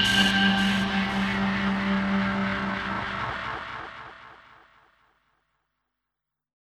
you